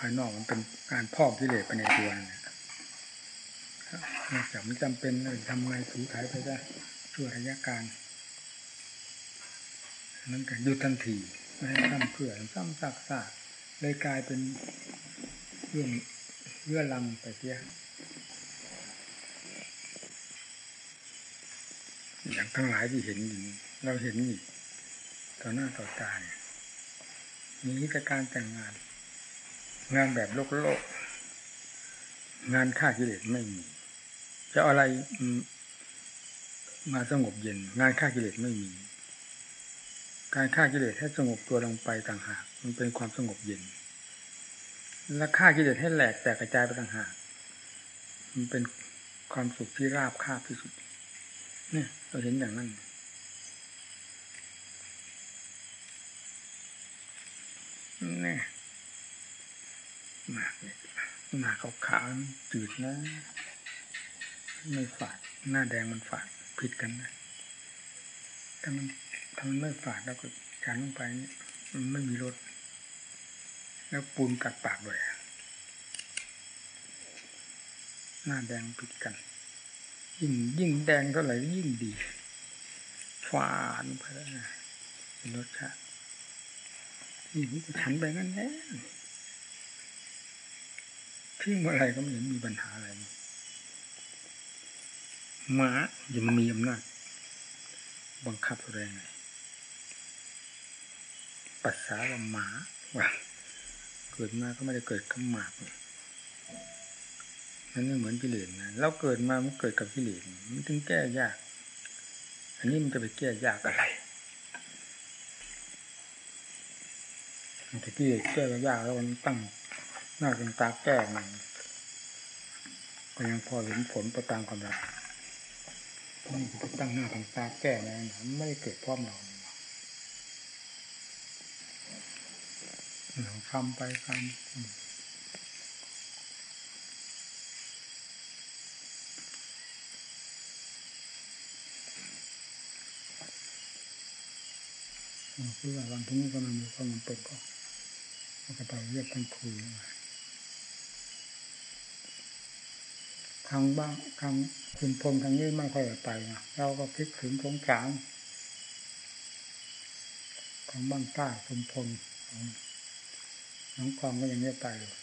ภายนอกมันเป็นการพอกกิเลสไปในตัวเนี่ยนอกจากมันจำเป็นเลยทำไงสูขายไปได้ช่วระยะการนั้นก็ยุดทันทีไม่ให้ทำเพื่อซ้ำซากซากเลยกลายเป็นเรื่องเรื่องลังไปเสียอย่างทั้งหลายที่เห็นอยู่เราเห็นนี่ต่อหน้าต่อตาเนี่ยมีแต่การแต่งงาน งานแบบโลกโลก งานฆ่ากิเลสไม่มี จะอะไรมาสงบเย็น งานฆ่ากิเลสไม่มี การฆ่ากิเลสให้สงบตัวลงไปต่างหาก มันเป็นความสงบเย็น และฆ่ากิเลสให้แหลกแตกกระจายไปต่างหาก มันเป็นความสุขที่ราบคาบที่สุด เนี่ย เราเห็นอย่างนั้นเนี่ย มากเลยหน้าขาวๆจืดนะไม่ฝาดหน้าแดงมันฝาดผิดกันนะถ้ามันถ้ามันไม่ฝาดแล้วก็จานลงไปนี่มันไม่มีรสแล้วปูนกัดปากด้วยหน้าแดงผิดกัน ยิ่งยิ่งแดงเท่าไหร่ยิ่งดีฝาดไปแล้วนะรสชาตินี่ฉันไปงั้นแน่ ทิ้งเมื่อไรก็ไม่เห็นมีปัญหาอะไรหมาอย่ามามีอำนาจบังคับแรงไงปัสสาวะหมาว่าเกิดมาก็ไม่ได้เกิดขมากนั่นไม่เหมือนกิเลสนะเราเกิดมามันเกิดกับกิเลสมันถึงแก้ยาก อันนี้มันจะไปแก้ยากอะไรแต่ที่แก้ยากแล้วมันตั้ง น้าเป็นตาแก้มันก็ยังพอเห็นผลประตามกำลังมันจะตั้งหน้าเป็นตาแก้นะไม่ได้เกิดพร้อมเราเราทำไปทำคือว่าวันที่นี้ก็มันมีความเป็นก็ก็ไปเรียกท่านคุยมา ทางบ้างทางคุณพลทางนี้ไม่ค่อยไปนะเราก็คิดถึงสงสารของบ้านใต้คุณพลน้องกองก็ยังไม่ไปเลย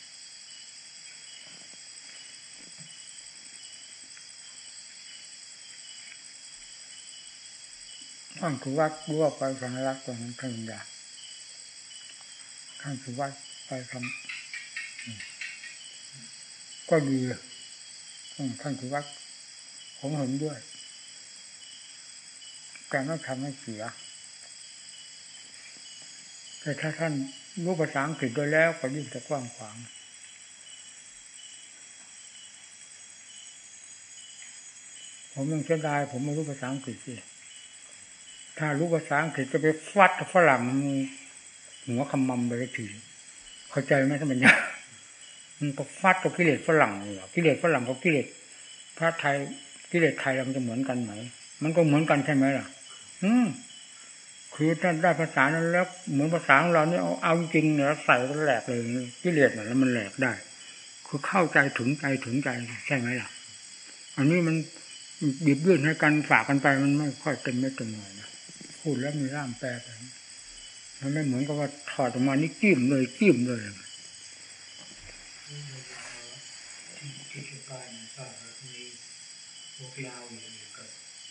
ท่านคือวัดรู้ว่าไปสังรักษ์ตรงนั้นท่านยาท่านคือวัดไปทำก็ดี ท่านคือวัดผมเห็นด้วย การต้องทำให้เสียแต่ถ้าท่านรู้ภาษาอังกฤษโดยแล้วก็ยิ่งจะกว้างขวางผมยังเสียดายผมไม่รู้ภาษาอังกฤษสิถ้ารู้ภาษาอังกฤษจะไปฟัดกับฝรั่งหัวคำมัมไปทีเข้าใจไหมท่านปัญญา มันก็ฟัดกับกิเลสฝรั่งเหรอกิเลสฝรั่งกับกิเลสพระไทยกิเลสไทยมันจะเหมือนกันไหม มันก็เหมือนกันใช่ไหมล่ะ อืมคือถ้าได้ภาษานั้นแล้วเหมือนภาษาของเราเนี่ยเอาเอาจริงเนี่ยใส่ก็แหลกเลยกิเลสเนี่ยแล้วมันแหลกได้ คือเข้าใจถึงใจถึงใจใช่ไหมล่ะ อันนี้มันบีบยื่นให้กันฝากกันไปมันไม่ค่อยเต็มไม่เต็มหน่อยนะพูดแล้วมีร่ามแปลไปมันไม่เหมือนกับว่าถอดออกมานี่จิ้มเลยจิ้มเลย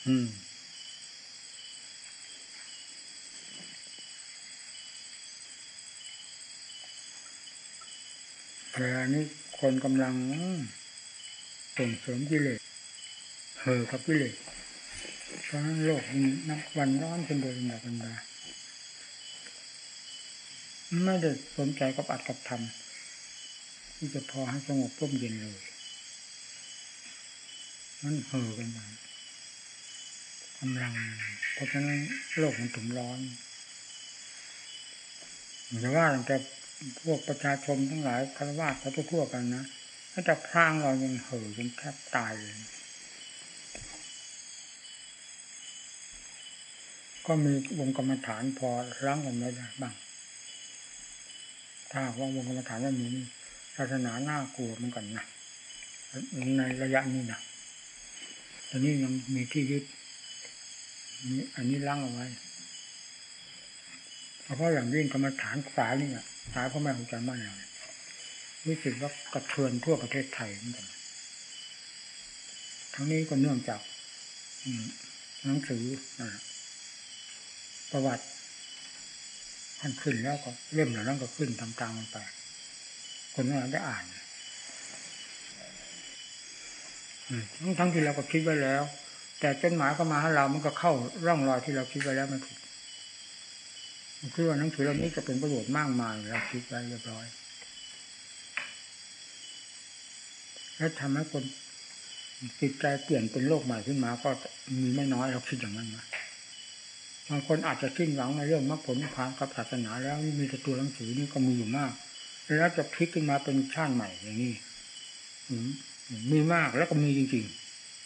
อืมแต่อันนี้คนกำลังส่งเสริมกิเลสเห่อกับกิเลสเพราะนั้นโลกนับวันร้อนเป็นโดยลำดับลำดาไม่ได้สนใจกับอัดกับทำที่จะพอให้สงบร่มเย็นเลย มันเห่อกันมากำลังเพราะฉะนั้นโลกมันถึงร้อนแต่ว่าแต่พวกประชาชนทั้งหลายคารวะเขาทั่วกันนะถ้าจะพรางเรายังเห่อจนแทบตายเลยก็มีวงกรรมฐานพอล้างกันไว้ได้บ้าง ถ้าว่าวงกรรมฐานไม่มีศาสนาหน่ากลัวเหมือนกันนะในระยะนี้นะ อันนี้ยังมีที่ยึดอันนี้ล้างเอาไว้เพราะอย่างยิ่งกรรมฐานสายนี่สายพ่อแม่ครูอาจารย์บ้านเรารู้สึกว่ากระเทือนทั่วประเทศไทยเหมือนกันทั้งนี้ก็เนื่องจากหนังสือประวัติท่านขึ้นแล้วก็เล่มเหล่านั้นก็ขึ้นตามๆมันไป คนนั้นได้อ่าน ทั้งทั้งที่เราก็คิดไว้แล้ว แต่จดหมายก็มาให้เรา มันก็เข้าร่องรอยที่เราคิดไว้แล้วมันผิดคือว่าหนังสือเล่มนี้จะเป็นประโยชน์มากมายเราคิดไว้เรียบร้อย และทำให้คนจิตใจเปลี่ยนเป็นโลกใหม่ขึ้นมา ก็มีไม่น้อยเราคิดอย่างนั้นนะบางคนอาจจะสิ้นหวังในเรื่องมรรคผลนิพพานกับศาสนาแล้วมีแต่ตัวหนังสือนี่ก็มีอยู่มาก แล้วจะพลิกขึ้นมาเป็นชาติใหม่อย่างนี้ มีมากแล้วก็มีจริง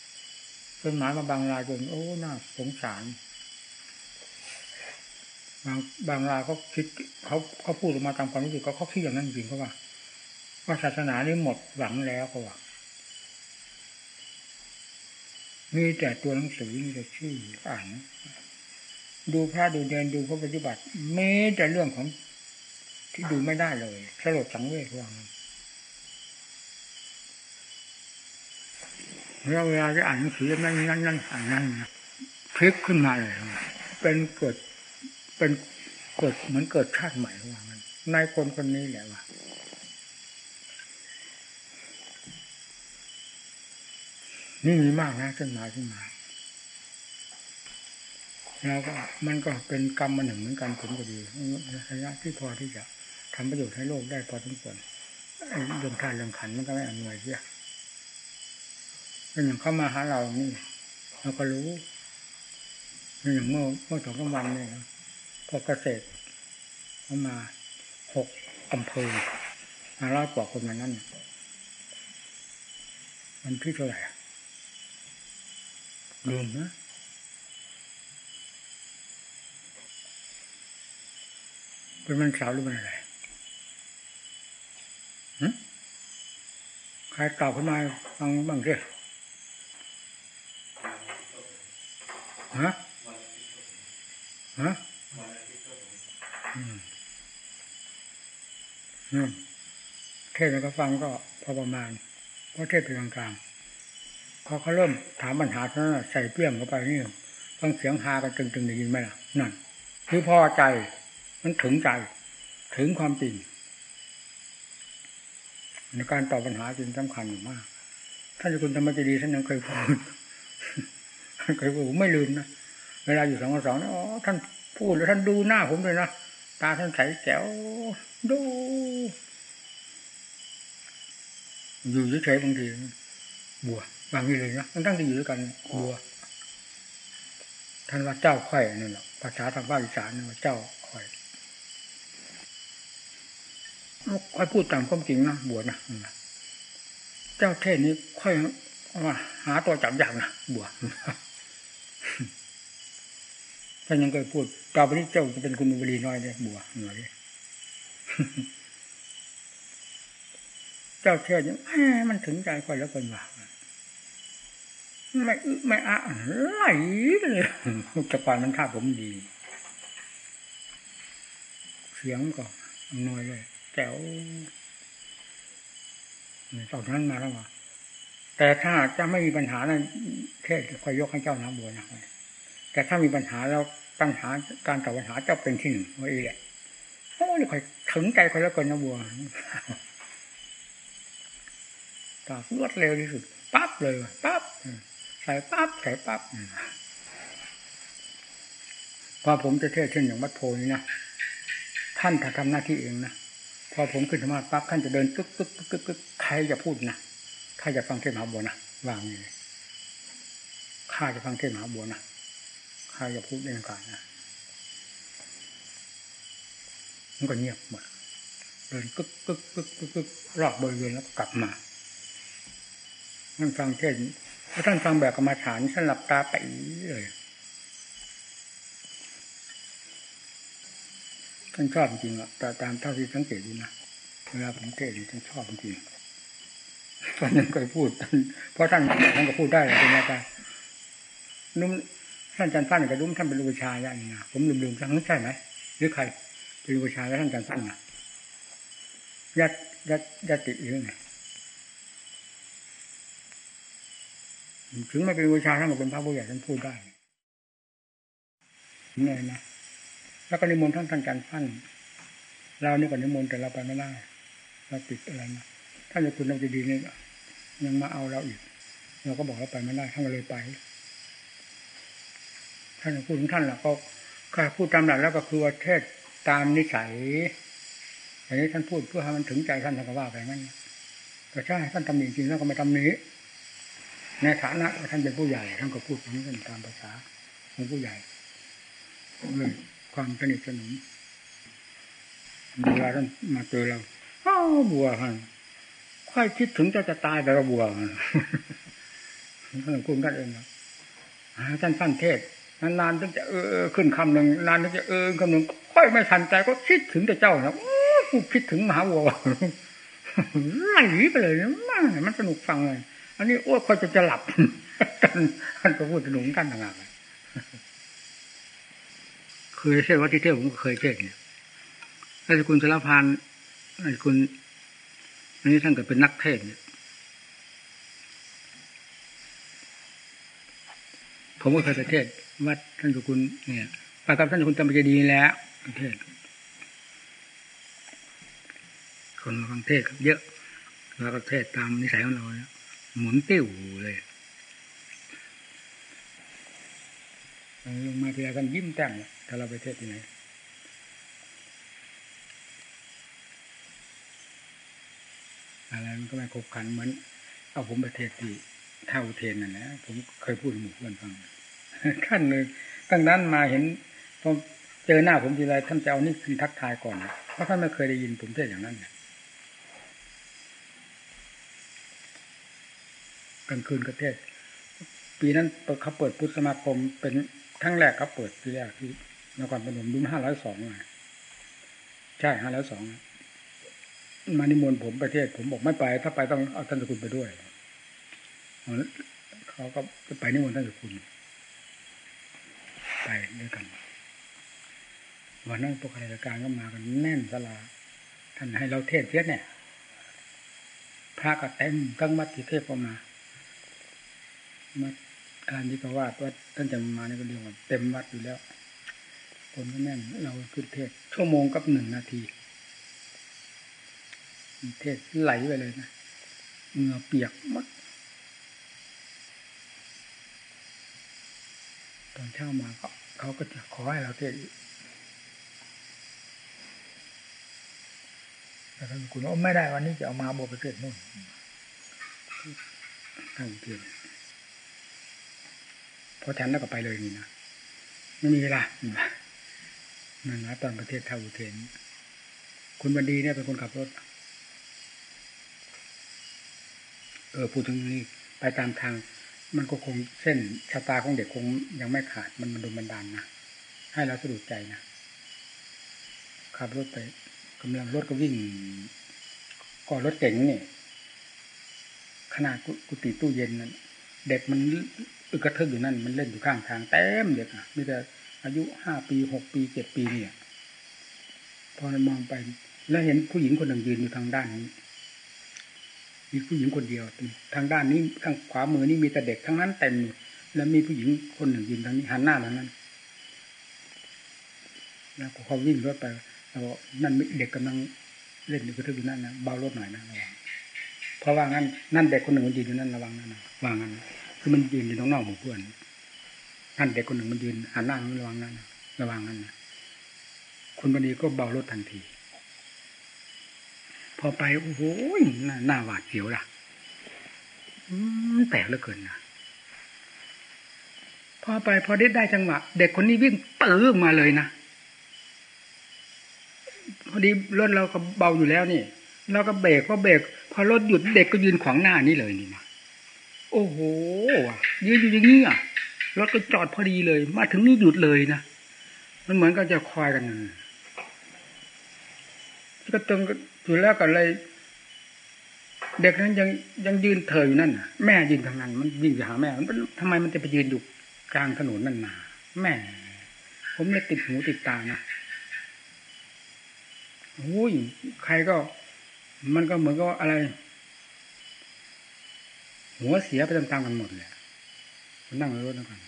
ๆเป็นหมายมาบางรายจนโอ้น่าสงสาร บางบางรายเขาคิดเขาเขาพูดออกมาตามความรู้สึกเขาเขาคิดอย่างนั้นจริงเขาว่า ว่าศาสนานี้หมดหวังแล้วเขาว่ามีแต่ตัวหนังสือมีแต่ชื่ออ่าน ดูพระดูเดินดูพระปฏิบัติมีแต่เรื่องของที่ดูไม่ได้เลยสลดสังเวชวัง เราเวลาจะอ่านหนังสือนั่นนั่นนั่นอ่านนั่นพลิกขึ้นมาเลยเป็นเกิดเป็นเกิดเหมือนเกิดชาติใหม่ว่ามันนายคนคนนี้แหละว่านี่มีมากนะขึ้นมาขึ้นมาแล้วก็มันก็เป็นกรรมมาหนึ่งเหมือนกันผลก็ดีระยะที่พอที่จะทำประโยชน์ให้โลกได้พอทุกคนเรื่องการเรื่องขันมันก็ไม่อำนวยเยอะ เป็นอย่างเข้ามาหาเรานี่เราก็รู้เป็นอย่างเมื่อเมื่อสองสามวันนี่พอเกษตรเข้ามาหกอำเภอมาร้อยกว่าคนมานั่นมันที่เท่าไหร่ลืมนะเป็นมันสาวหรือเป็นอะไรใครกล่าวขึ้นมาฟังบ้างสิ ฮะฮะอืมอืมเทศแล้วก็ฟังก็พอประมาณเพราะเทศเป็นกลางๆพอเขาเริ่มถามปัญหาเท่านั้นใส่เปี้ยมเข้าไปนี่ฟังเสียงฮากันตึงๆได้ยินไหมล่ะนั่นคือพอใจ มันถึงใจ ถึงความจริงในการตอบปัญหาจริงสำคัญอยู่มากท่านคุณธรรมจดีท่านยังเคยพูด เคยพูดไม่ลืมนะเวลาอยู่สองสองนะอ๋อท่านพูดแล้วท่านดูหน้าผมเลยนะตาท่านใสแจ๋วดูอยู่เฉยๆบางทีบัวบางทีเลยนะทั้งที่อยู่ด้วยกันบัวท่านว่าเจ้าไข่นั่นแหละภาษาทางภาคอีสานว่าเจ้าไข่ค่อยพูดตามความจริงนะบัวนะเจ้าเทศนี้ค่อยมาหาตัวจับอย่างนะบัว ท่านยังเคยพูดต่อไปนี้เจ้าจะเป็นคุณบุรีน้อยเลยบัวหน่อยเจ้าเทศยังมันถึงใจค่อยแล้วคนว่าไม่ไม่อะไหลเลยจะปานมันท่าผมดี เสียงก็อำนวยเลยแจ๋วตอนนั้นมาแล้วว่า แต่ถ้าจะไม่มีปัญหานั้นเทศคอยยกให้เจ้าน้ำบัวนะแต่ถ้ามีปัญหาแล้วปัญหาการตอบปัญหาเจ้าเป็นที่หนึ่งไว้แหละโอ้ยคอยถึงใจคอยแล้วกันนะบัวตอบรวดเร็วที่สุดปั๊บเลยปั๊บใส่ปั๊บใส่ปั๊บพอผมจะเทศเช่นอย่างวัดโพนี้นะท่านถ้าทำหน้าที่เองนะพอผมขึ้นธรรมะปั๊บท่านจะเดินตึ๊กตึ๊กตึ๊กตึ๊กใครจะพูดนะ ใครจะฟังเทศมหาบัวนะวางนี่ข้าจะฟังเทศมหาบัวนะข้าจะพูดเรื่องการนะมันก็เงียบหมดเดินกึกกึกกึกกึกกึกรอบบริเวณแล้วกลับมาท่านฟังเทศถ้าท่านฟังแบบกรรมฐานท่านหลับตาไปเลยท่านชอบจริงอะแต่ตามเท่าที่สังเกตดูนะเวลาผมเทศน์ท่านชอบจริง ตอนนั้นเคยพูด เพราะท่านท่านก็พูดได้เป็นอาจารย์นุ่มท่านจันทร์สั้นกับนุ่มท่านเป็นลูกชายอย่างนี้นะผมลืมๆทั้งนั้นใช่ไหมหรือใครเป็นลูกชายแล้วท่านจันทร์สั้นนะยัดยัดยัดติหรือไงถึงไม่เป็นวิชาท่านก็เป็นพระผู้ใหญ่ท่านพูดได้นี่นะแล้วก็นิมนต์ท่านท่านการฟันเราเนี่ยก็นิมนต์แต่เราไปไม่ได้เราติดอะไรนะ ท่านจะคุณเราจะดีเนี่ยยังมาเอาเราอีก เราก็บอกเราไปไม่ได้ท่านก็เลยไป ท่านพูดถึงท่านแหละก็ก็พูดตามหลักแล้วก็คือว่าเทศตามนิสัยอย่างนี้ท่านพูดเพื่อให้มันถึงใจท่านท่านก็ว่าไปงั้นแต่ถ้าท่านทำจริงๆแล้วก็ไม่ทำนี้ในฐานะท่านเป็นผู้ใหญ่ท่านก็พูดอย่างนี้ตามภาษาของผู้ใหญ่เลยความสนิทสนมเวลาท่านมาเจอเราอ้าวบัวฮะ ค่อยคิดถึงจะจะตายแต่ละบัวคุณท่านเองนะท่านสั้นเทศนานๆถึงจะเออขึ้นคำหนึ่งนานถึงจะเออคำหนึ่งค่อยไม่ทันใจก็คิดถึงแต่เจ้านะคิดถึงมหาวัวไหลไปเลยมันสนุกฟังเลยอันนี้อ้วเขาจะจะหลับกันท่านก็พูดถึงกันต่างหากเคยเทศวัดที่เทศผมก็เคยเทศเนี่ยถ้าคุณสารพานคุณ อันนี้ท่านก็เป็นนักเทศเนี่ยผมก็เคยไปเทศวัดท่านสุคุณเนี่ยไปกับท่านสุคุณจำเป็นดีแล้วเทศคนฟังเทศเยอะแล้วก็เทศตามนิสัยของเราเนี่ยหมุนติ้วเลยลงมาทีไรกันยิ้มแต้มถ้าเราไปเทศที่ไหน อะไรมันก็ไม่ครบขันเหมือนเอาผมไปเทศที่เท่าเทนนั่นแหละผมเคยพูดหมู่เพื่อนฟังขั้นเลยตั้งนั้นมาเห็นพอเจอหน้าผมทีไรท่านจะเอานี่คือทักทายก่อนเพราะท่านไม่เคยได้ยินผมเทศอย่างนั้นเนี่ยกลางคืนกระเทศ ปีนั้นเขาเปิดพุทธสมาคมเป็นครั้งแรกเขาเปิดทีแรกที่นครพนมรุ่นห้าร้อยสองใช่ห้าร้อยสอง มานิมนต์ผมประเทศผมบอกไม่ไป ถ้าไปต้องเอาท่านสกุลไปด้วยเขาก็ไปนิมนต์ท่านสกุลไปด้วยกันวันนั้นพวกข้าราชการก็มากันแน่นสลาท่านให้เราเทศเทศเนี่ยพระก็เต็มทั้งวัดที่เทศออกมามาการที่เขาว่าว่าท่านจะมาในก็เรียกว่าเต็มวัดอยู่แล้ว คนก็แน่นเราขึ้นเทศชั่วโมงกับหนึ่งนาที เทศไหลไปเลยนะเงือเปียกมดตอนเช้ามาเขาเขาก็จะขอให้เราเทศแต่ท่านคุณว่าไม่ได้วันนี้จะเอามาบวชไปเทศนู่นท่านเทศพอฉันแล้วก็ไปเลยนี่นะไม่มีเวลานั่นนะตอนประเทศทาวุเทน คุณบันดีเนี่ยเป็นคนขับรถ เออพูดถึงนี่ไปตามทาง มันก็คงเส้นชะตาของเด็กคงยังไม่ขาดมันมันดูมันดันนะให้เราสะดุดใจนะขับรถไปกำลังรถก็วิ่งก่อรถเก๋งนี่ขนาดกุฏิตู้เย็นนั้นเด็กมันอึกระทึกอยู่นั่น มันเล่นอยู่ข้างทางเต็มเด็กอะมีแต่อายุห้าปีหกปีเจ็ดปีเนี่ย พอเรามองไป แล้วเห็นผู้หญิงคนหนึ่งยืนอยู่ทางด้านนี้ มีผู้หญิงคนเดียว ทางด้านนี้ทางขวามือนี่มีแต่เด็กทั้งนั้นเต็มแล้วมีผู้หญิงคนหนึ่งยืนทางนี้หันหน้าทางนั้น แล้วพอวิ่งรถไปเรานั่นเด็กกำลังเล่นอยู่กระทึกอยู่นั่นนะเบารถหน่อยนะระวังเพราะว่างั้นนั่นเด็กคนหนึ่งมันยืนอยู่นั่นระวังนั่นนะว่างั้นคือมันยืนอยู่ตรงนอกหมู่เพื่อนท่นเด็กคนหนึ่งมันยืนหันหน้ามันระวังนั่นระวังนั่นคุณบดีก็เบารถทันที พอไปโอ้โหหน้าหวาดเสียวล่ะแปลกเหลือเกินนะพอไปพอได้ได้จังหวะเด็กคนนี้วิ่งปื้อมาเลยนะพอดีรถเราก็เบาอยู่แล้วนี่เราก็เบรกพอเบรกพอรถหยุดเด็กก็ยืนขวางหน้านี่เลยนี่นะโอ้โหยืนอยู่อย่างนี้อะรถก็จอดพอดีเลย มาถึงนี่หยุดเลยนะมันเหมือนก็จะคอยกันก็ตึง อยู่แล้วก็เลย เด็กนั้นยังยังยืนเถยอยู่นั่นน่ะแม่ยืนทางนั้น มันวิ่งไปหาแม่ มันทำไมมันจะไปยืนอยู่กลางถนนนั่นนาแม่ ผมเลยติดหูติดตานะโอ้ยใครก็ มันก็เหมือนกับอะไร หัวเสียไปตามๆกันหมดเลยนั่งรถนั่งกัน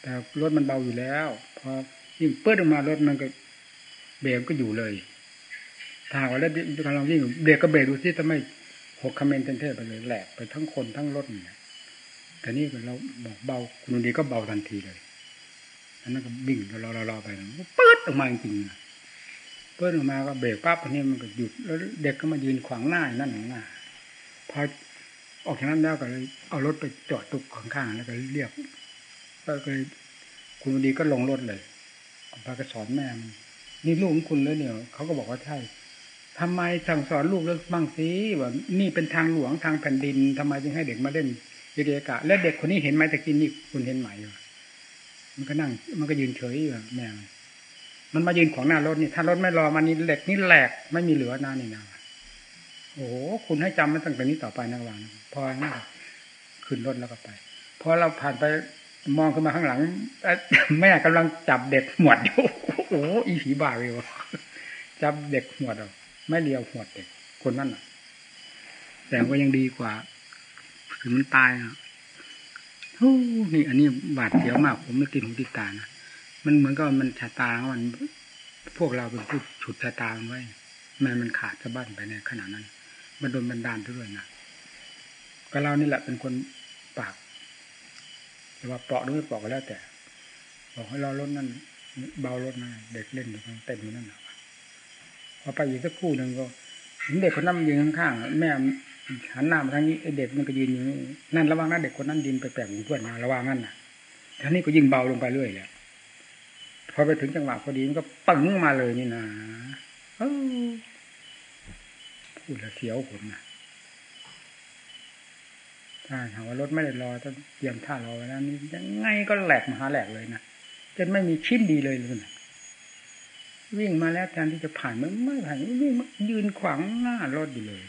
แต่รถมันเบาอยู่แล้ว พอยิ่งเปิดออกมารถมันก็เบรกก็อยู่เลย ถ้าว่าแล้วกำลังวิ่งเบรกก็เบรกดูที่จะไม่หกคอมเมนต์เทนไปเลยแหลกไปทั้งคนทั้งรถเนี่ยแต่นี่เราบอกเบาคุณดีก็เบาทันทีเลยอันนั้นก็วิ่งเราเราเราไปเปิดออกมาจริงๆเปิดออกมาก็เบรกปั๊บอันนี้มันก็หยุดแล้วเด็กก็มายืนขวางหน้านั่นหน้าพอออกจากนั้นแล้วก็เลยเอารถไปจอดตุกข้างๆแล้วก็เรียกก็เลยคุณดีก็ลงรถเลยพาก็สอนแม่นี่ลูกของคุณเลยเนี่ยเขาก็บอกว่าใช่ ทำไมสั่งสอนลูกเรื่องบ้างสิว่านี่เป็นทางหลวงทางแผ่นดินทำไมจึงให้เด็กมาเล่นเยกะ และเด็กคนนี้เห็นไหมตะกี้นี่คุณเห็นไหมมันก็นั่ง มันก็ยืนเฉยอยู่แม่มันมายืนขวางหน้ารถนี่ถ้ารถไม่รอมันนี่เหล็กนี่แหลกไม่มีเหลือหน้านี่นาโอ้โหคุณให้จำมันตั้งแต่นี้ต่อไปนะวางพอนั่นขึ้นรถแล้วก็ไปพอเราผ่านไปมองขึ้นมาข้างหลังแม่กำลังจับเด็กหวดอยู่โอ้อีผีบ้าเลยวะจับเด็กหวดเอา ไม่เลียวหวดเด็กคนนั้นอะ แต่ก็ยังดีกว่าถึงมันตายอะโอ้นี่อันนี้บาดเสียวมาก ผมไม่ติดหูติดตานะมันเหมือนกับมันชะตามัน พวกเราเป็นผู้ฉุดชะตาไว้แม่มันขาดสะบั้นไปในขณะนั้น มันโดนบันดาลด้วยนะก็เรานี่แหละเป็นคนปากแต่ว่าเปาะหรือไม่เปาะก็แล้วแต่ บอกให้เราลดนั่นเบารถนะเด็กเล่นอยู่เต็มอยู่นั่น พอไปอีกสักคู่หนึ่งก็เห็นเด็กคนนั้นยืนข้างๆแม่หันหน้ามาทางนี้เด็กมันก็ยืนอยู่นั่นระวังนะเด็กคนนั้นดินไปแปลกเพื่อนมาระวังนั่นน่ะท่านี้ก็ยิ่งเบาลงไปเรื่อยแหละพอไปถึงจังหวะพอดีมันก็ปึ้งมาเลยนี่นะพูดแล้วเสียวผมนะถ้าหาว่ารถไม่ได้รอต้องเตรียมท่ารอไว้แล้วนี่ยังไงก็แหลกมหาแหลกเลยนะจนไม่มีชิ้นดีเลยเลยนะ วิ่งมาแล้วแทนที่จะผ่านมันไม่ผ่านวิ่งยืนขวางหน้ารถอยู่เลย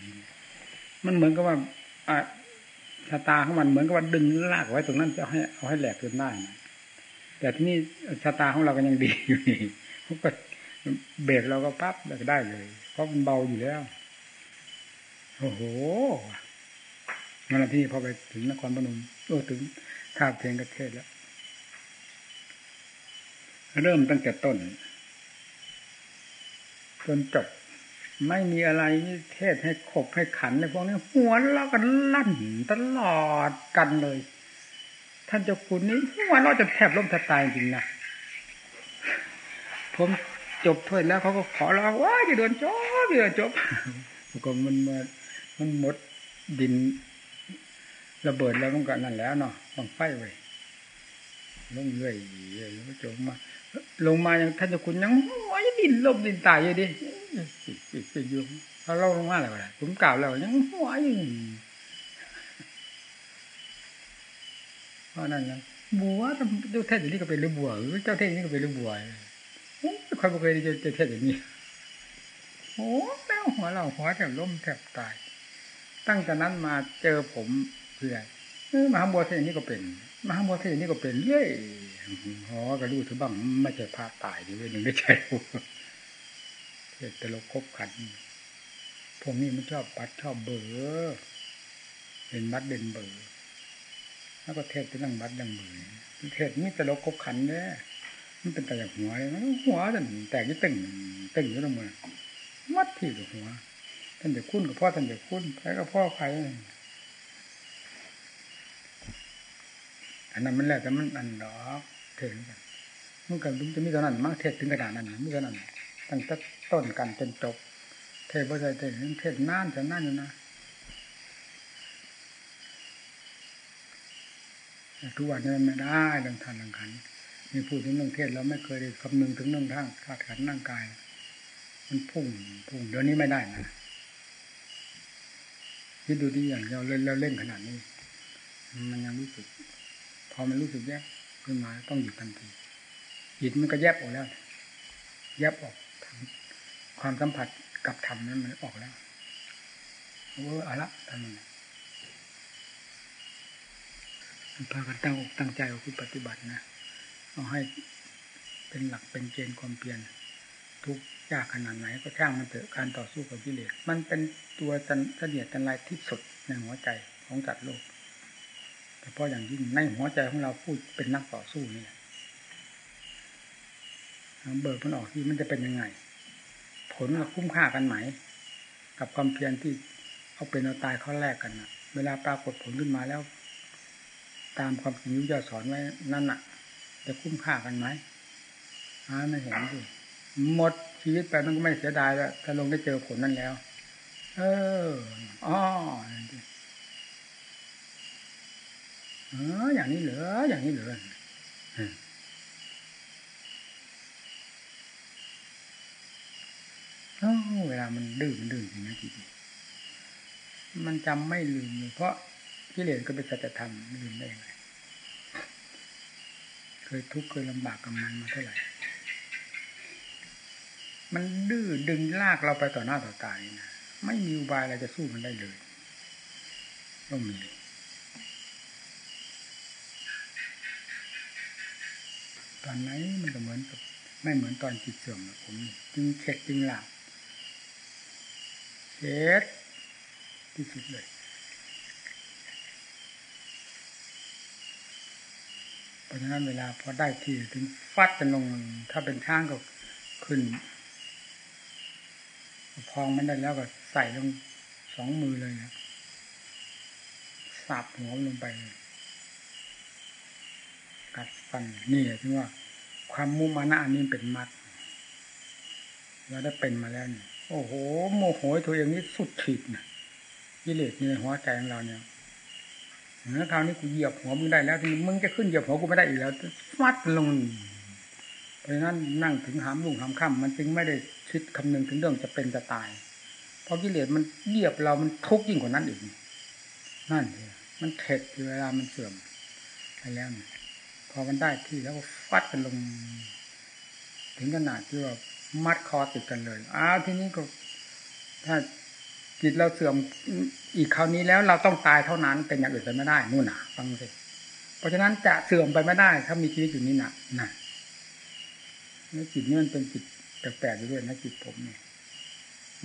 มันเหมือนกับว่าอ่าชะตาของมันเหมือนกับว่าดึงลากไว้ตรงนั้นจะให้เอาให้แหลกจนได้นะแต่ที่นี่ชะตาของเราก็ยังดีอยู่นี่ก็เบรกเราก็ปั๊บได้เลย เพราะมันเบาอยู่แล้วโอ้โหงั้นที่พอไปถึงนครพนมโอ้ถึงท่าเพียงประเทศแล้ว เริ่มตั้งแต่ต้น จนจบ ไม่มีอะไรเทศให้ขบให้ขันในพวกนี้หัวเรากันลั่นตลอดกันเลย ท่านเจ้าคุณนี้หัวเราจะแทบล้มแทบตายจริงนะผมจบถ้วยแล้วเขาก็ขอร้องว่าจะโดนจบจะจบก็มันมามันหมดดินระเบิดแล้วมันก็นั่นแล้วเนาะต้องไฟไว้ลงเรื่อยแล้วจบมา ลงมาอย่างท่านเจ้าคุณยังหัวยดินลมดินตายอยู่ดิเป็นอยู่เขาเล่าลงมาอะไรวะผมกล่าวแล้วยังหัวอยู่เพราะนั่นนะบัวเจ้าเทศอย่างนี้ก็เป็นเรื่อบัวเจ้าเทศนี้ก็เป็นเรื่อบัวใครบ่เคยจะเทศอย่างนี้โอ้แล้วหัวเราหัวแทบล้มแทบตาย ตั้งแต่นั้นมาเจอผมเพื่อนมหาบัวเทศนี้ก็เป็นมหาบัวเทศนี้ก็เป็นเรื่อย หอก็รู้ถือบ้างไม่ใช่พระตายดีเว้ยยังไม่ใช่เทศแต่เราคบขัน พวกนี้มันชอบปัดชอบเบอร์เป็นบัดเด่นเบอร์แล้วก็เทศจะนั่งบัดดังเบอร์เทศนี่แต่เราคบขันเนี่ยมันเป็นแต่อย่างหัวเลยมันหัวแต่แตกยี่ตึงตึงอยู่ตรงมือมัดที่หัวท่านจะคุ้นกับพ่อท่านจะคุ้นใครกับพ่อใครอันนั้นมันแล้วแต่มันอันดอก เทศกันมันก็จะมีเท่านั้นมากเทศถึงกระดานนั้นมีเท่านั้นตั้งแต่ต้นกันจนจบ เทศบ่ใจเทศเทศนานจะนานอยู่นะทุกวันนี้ไม่ได้ดังทานดังขันมีพูดถึงเรื่องเทศเราไม่เคยคำนึงถึงเรื่องทางธาตุขันร่างกาย มันพุ่งพุ่งเดี๋ยวนี้ไม่ได้นะคิดดูดีอย่างเราเล่นเราเล่นขนาดนี้ มันยังรู้สึก พอมันรู้สึกแยบ ขึ้นมาต้องหยุดทันทีหยุดมันก็แยบออกแล้ว แยบออกความสัมผัสกับธรรมนั้นมันออกแล้วโอ้เอาละทำไมพากันตั้งอกตั้งใจเอาคุณปฏิบัตินะเอาให้เป็นหลักเป็นเกณฑ์ความเพียรทุกยากขนาดไหนก็ช่างมันเถอะการต่อสู้กับกิเลสมันเป็นตัวจันเสนียดจันไรที่สุดในหัวใจของจัดโลก แต่เพราะอย่างยิ่งในหัวใจของเราพูดเป็นนักต่อสู้นี่แหละเบิกมันออกที่มันจะเป็นยังไง ผลกับคุ้มค่ากันไหม กับความเพียรที่เอาเป็นเอาตายเขาแลกกันนะเวลาปรากฏผลขึ้นมาแล้ว ตามความจริงยุยสอนไว้นั่นน่ะ จะคุ้มค่ากันไหมอ่าไม่เห็นสิหมดชีวิตไปมันก็ไม่เสียดายแล้วถ้าลงได้เจอผลนั้นแล้ว เอออ๋อ เอออย่างนี้เหรออย่างนี้เหรอเออเวลามันดื้อมันดื้อจริงนะทีนี้มันจำไม่ลืมเลยเพราะกิเลสก็เป็นสัจธรรมลืมได้ยังไงเคยทุกข์เคยลำบากกับมันมาเท่าไหร่มันดื้อดึงลากเราไปต่อหน้าต่อตานี่นะไม่มีอุบายอะไรจะสู้มันได้เลยต้องมี ตอนไหนมันก็เหมือนกับไม่เหมือนตอนจิตเสื่อมผมจึงเช็คจึงหลับเช็ดที่สุดเลยเพราะฉะนั้นเวลาพอได้ที่ถึงฟัดกันลง ถ้าเป็นช่างก็ขึ้น พองมันได้แล้วก็ใส่ลงสองมือเลยนะสับหัวลงไป กัดฟันนี่ถึงว่า ความมุมานะอันนี้เป็นมัดเราได้เป็นมาแล้วนี่โอ้โห โมโหตัวเองนี่สุดขีดนะกิเลสในหัวใจของเราเนี่ยเมื่อคราวนี้กูเหยียบหัวมึงได้แล้วมึงจะขึ้นเหยียบหัวกูไม่ได้อีกแล้วฟัดลงเพราะนั้นนั่งถึงหามลุ่งหามค่ำมันจึงไม่ได้คิดคำนึงถึงเรื่องจะเป็นจะตาย เพราะกิเลสมันเหยียบเรามันทุกข์ยิ่งกว่านั้นอีกนั่นเลยมันเท็ดเวลามันเสื่อมไปแล้ว พอมันได้ที่แล้วฟัดกันลง ถึงขนาดที่ว่ามัดคอติดกันเลยอ้าวทีนี้ก็ ถ้าจิตเราเสื่อมอีกคราวนี้แล้วเราต้องตายเท่านั้นเป็นอย่างอื่นไปไม่ได้นู่นน่ะฟังสิเพราะฉะนั้นจะเสื่อมไปไม่ได้ ถ้ามีชีวิตอยู่นี้น่ะน่ะนี่จิตนี่มันเป็นจิตแปลกๆอยู่ด้วยนะจิตผมเนี่ย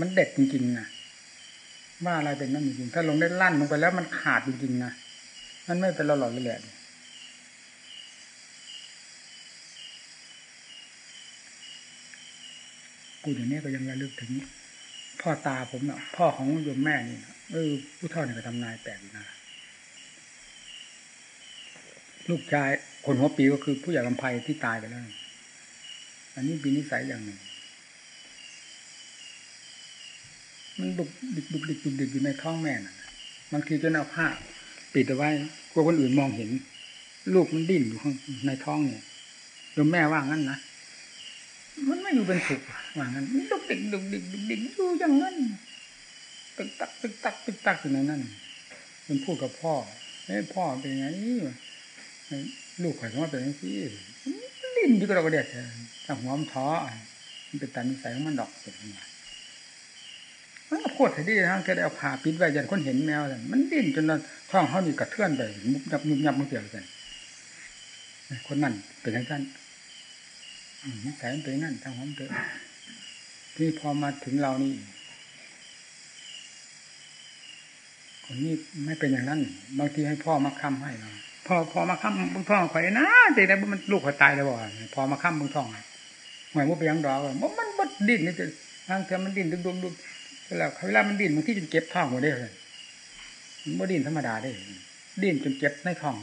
มันเด็ดจริงๆนะว่าอะไรเป็นนั่นจริงๆถ้าลงได้ลั่นลงไปแล้วมันขาดจริงๆนะมันไม่เป็นหลอดเลยแหละ พูดอย่างนี้ก็ยังระลึกถึง พ่อตาผมเนาะพ่อของโยมแม่นี่เออผู้เท่านี่ก็ทำนายแปลกนะลูกชายคนหัวปีก็คือผู้ใหญ่ลำไพที่ตายไปแล้ว อันนี้ปีนิสัยอย่างหนึ่ง มันดุกดิกดุกดิกดุกดิกอยู่ในท้องแม่น่ะบางทีจนเอาผ้าปิดเอาไว้กลัวคนอื่นมองเห็น ลูกมันดิ้นอยู่ข้างในท้องเนี่ยโยมแม่ว่างั้นนะ มันไม่อยู่เป็นสุขว่างั้นดุกดิกดุกดิกดุกดิกอยู่อย่างนั้นตึกตักตึกตักตึกตักอยู่ในนั้นมันพูดกับพ่อเฮ้พ่อเป็นไงลูกข่อยว่าเป็นยังซี่ดิ้นที่ก็เราก็เด็ดถ้าหัวมันท้อมันเป็นตานิสัยของมันดอกเป็นยังไงมันโคตรดีทั้งแค่ได้เอาผ้าปิดไว้ยันคนเห็นแมวมันดิ้นจนท้องเขานี่กระเทือนไปมุบยับมุบยับมุบเสียวกันคนนั่นเป็นย่างนั้น นิสัยมันเป็นนั่นทางผมเถอะที่พอมาถึงเรานี่คนนี้ไม่เป็นอย่างนั้น บางทีให้พ่อมาค้ำให้เราพ่อพ่อมาค้ำบึงท่องข่อยนะแต่ได้มันลูกข่อยตายแล้วบ่พอมาค้ำบึงท่องหมายว่าไปยังดอกมันมันบดดิ้นนี่จะทางเธอมันดิ้นดุกดุกดุกแล้วเวลามันดิ้นบางที่จนเก็บท้องหมดได้เลยมันบ่ดิ้นธรรมดาได้ดิ้นจนเก็บในท้อง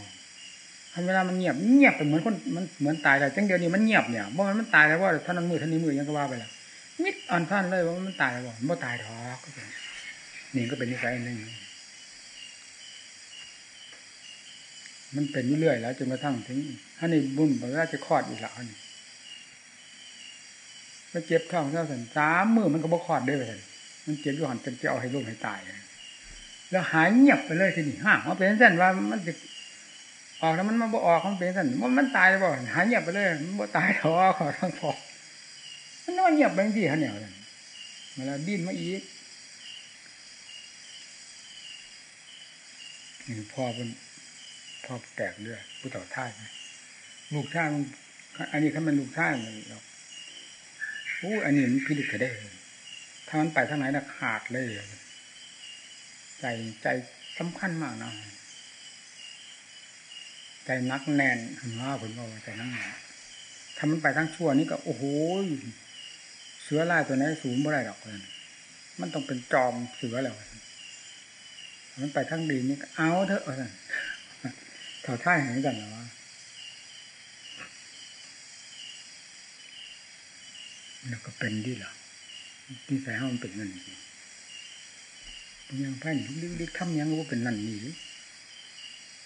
เวลามันเงียบเงียบไปเหมือนคนมันเหมือนตายแต่จังเดียวนี้มันเงียบเนี่ยเพราะมันมันตายแล้วว่าท่านนั้นมือท่านนี้มือยังก็ว่าไปแล้วมิดอ่อนท่านเลยว่ามันตายแล้วว่ามันตายท้อก็เป็นนี่ก็เป็นนิสัยหนึ่งมันเป็นเรื่อยๆแล้วจนกระทั่งถึงถ้าในบุญบอกว่าจะคลอดอีกแล้วนี่ก็เจ็บท้องเท่าสันสามมือมันก็บ่คลอดได้เลยมันเจ็บอยู่หันจนจะเอาให้ลูกให้ตายแล้วหายเงียบไปเลยทีนี้ห้าว่าเป็นเส้นว่ามันจะ ออกแล้วมันมาบ่ออกมันเป็นสันมันมันตายบ่หายเงียบไปเลยมันบ่ตายท้อขอทั้งพอมันนอนเงียบไปที่เขาเนี่ยเวลาดิ้นมาอีกนี่พ่อเป็นพ่อแตกเลือดผู้ต่อท่ายลูกท่ามันอันนี้ถ้ามันลูกท่ามันหรอกโอ้อันนี้มันพิจิตรได้ถ้ามันไปทางไหนนะขาดเลย ใจใจสำคัญมากนะ ใจนักแน่นว่าผมว่าใจนักแน่นถ้ามันไปทั้งชั่วนี่ก็ โอ้โหเสือลายตัวนี้สูงไม่ไรดอกเลยมันต้องเป็นจอมเสือแล้วมันไปทั้งดีนี่เอาเถอะเถาท่ายเหมือนกันเหรอวะแล้วก็เป็นดีหรอที่ใส่ห้องเป็นนั่นจริงยังไพ่ลึกๆทำยังรู้เป็นนั่นนี่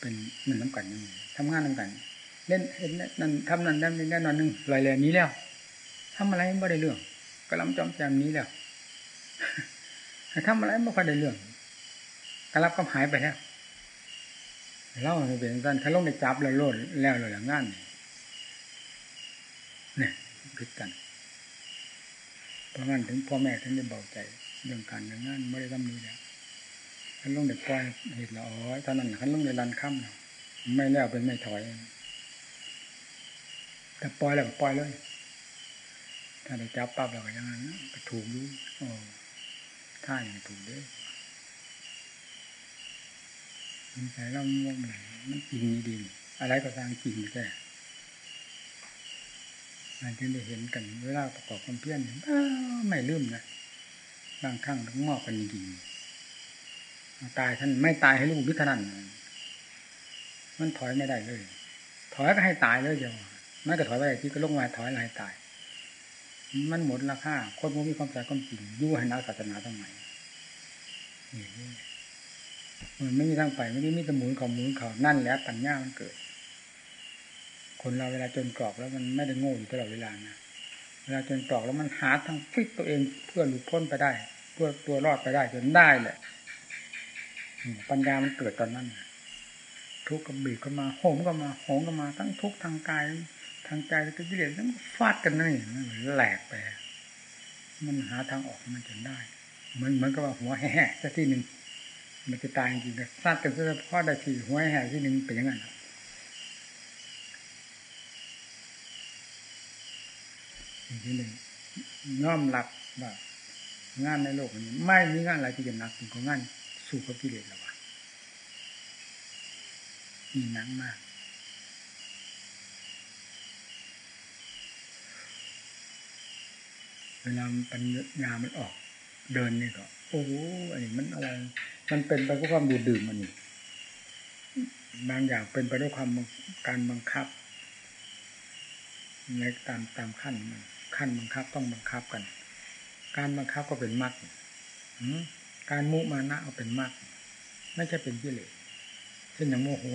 เป็นมันน้ำกันยังทำงานน้ำกัน เล่นเห็นนั่นทำนั่นนั่นนี่แน่นอนหนึ่งลอยแรงนี้แล้วทำอะไรไม่ได้เรื่องกระลำจอมแจมนี้แล้วทำอะไรไม่ค่อยได้เรื่องกระลับก็หายไปแล้วเล่าเป็นสั้นถ้าลงในจับแล้วโลดแล้วเลยงานเนี่ยพิดกันเพราะงั้นถึงพ่อแม่ถึงได้เบาใจเรื่องการเรื่องงานไม่ได้ทำนี้แล้ว ขันลงเด็กปล่อยเหตุละอ๋อตอนนั้นขันลงในรันค่ำไม่แล้วเป็นไม่ถอย แต่ปล่อยแล้วก็ปล่อยเลย ถ้าได้จับปั๊บเราก็ยังนั้นก็ถูกรู้โอ้ท่าอย่างถูกด้วยมันใส่เราง่วงไหนมันจริงดี อะไรก็สร้างจริงแค่มันจึงได้เห็นกันเวลาประกอบความเพียรไม่ลืมนะบางครั้งต้องงอกกันจริง ตายท่านไม่ตายให้ลูกพิธนันมันถอยไม่ได้เลย ถอยก็ให้ตายเลยเดียวไม่ก็ถอยไปที่ก็ลงมาถอยอะไรตาย มันหมดราคาคนมันมีความใจความจริงยู่ให้นักศาสนาทำไมมันไม่มีทางไปไม่ได้มีสมุนเขาหมุนเขานั่นแหละปัญญามันเกิด คนเราเวลาจนกรอบแล้วมันไม่ได้โง่อยู่ตลอดเวลานะเวลาจนกรอบแล้วมันหาทางฟิตตัวเองเพื่อหลุดพ้นไปได้ เพื่อตัวรอดไปได้จนได้แหละ ปัญญามันเกิดตอนนั้น ทุกข์ก็บีบก็มาโหมก็มาโหมก็มา ทั้งทุกข์ทางกายทางใจก็กิเลสทั้งฟาดกันนั่นเองแหลกไป มันหาทางออกมันจนได้เหมือนเหมือนกับว่าหัวแห่สักที่หนึ่งมันจะตายจริงๆฟาดกันเฉพาะได้ทีหัวแห่ที่หนึ่งเป็นยังไงที่หนึ่งน้อมรับว่างานในโลกนี้ ไม่มีงานอะไรที่จะหนักถึงของงาน สู้กับกิเลสหรอวะมีหนังมากเวลาปัญญามันออก เดินนี่ก็โอ้โหอันนี้มันอะไร มันเป็นไปเพราะความดูดื่มมันนี่บางอย่างเป็นไปด้วยความการบังคับในตามตามขั้นขั้นบังคับต้องบังคับกัน การบังคับก็เป็นมรรค การมุมานะเอาเป็นมากไม่ใช่เป็นกิเลสเช่นอย่างโมโห